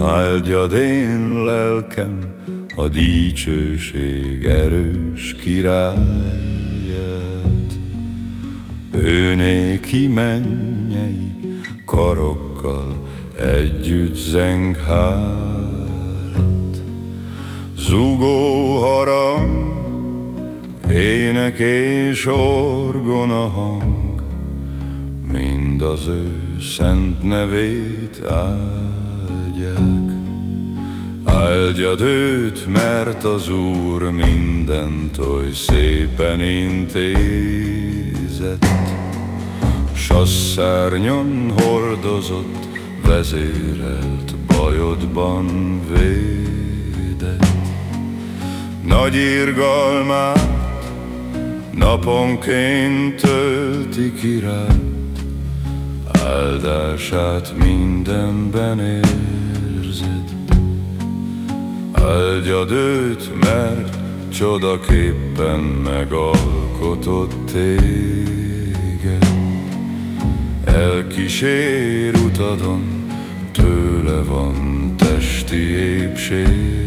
Áldjad én lelkem a dicsőség erős királyát. Ő néki mennyei karokkal együtt zeng hát. Zugó harang, ének és orgona hang, mind az ő szent nevét áldják. Áldjad őt, mert az Úr mindent oly szépen intézett, S a szárnyon hordozott, vezérelt, bajodban védett. Nagy irgalmát naponként tölti király, Áldását mindenben érzed Áldjad őt, mert csodaképpen megalkotott téged. Elkísér utadon, tőle van testi épséged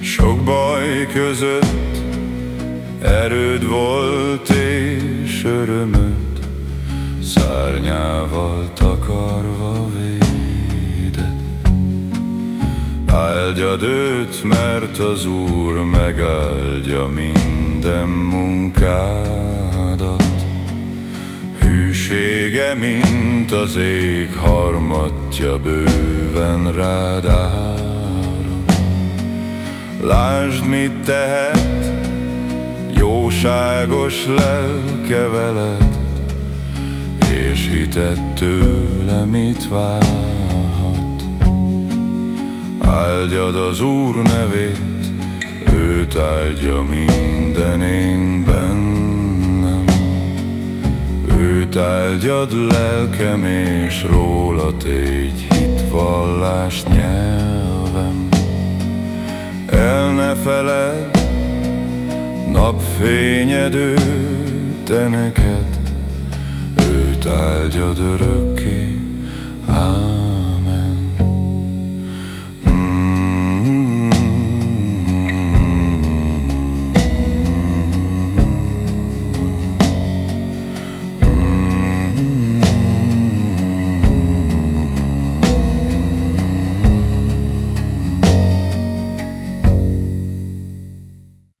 Sok baj között erőd volt és örömöd Szárnyával takarva Áldjad őt, mert az Úr megáldja minden munkádat Hűsége, mint az ég harmatja bőven rád árad Lásd, mit tehet, jóságos lelke veled és hitet tőle mit várhat. Áldjad az Úr nevét, őt áldja minden én bennem. Őt áldjad lelkem, és róla tégy hitvallás nyelvem. El ne feled, napfényed te neked, áldjad örökké. Ámen.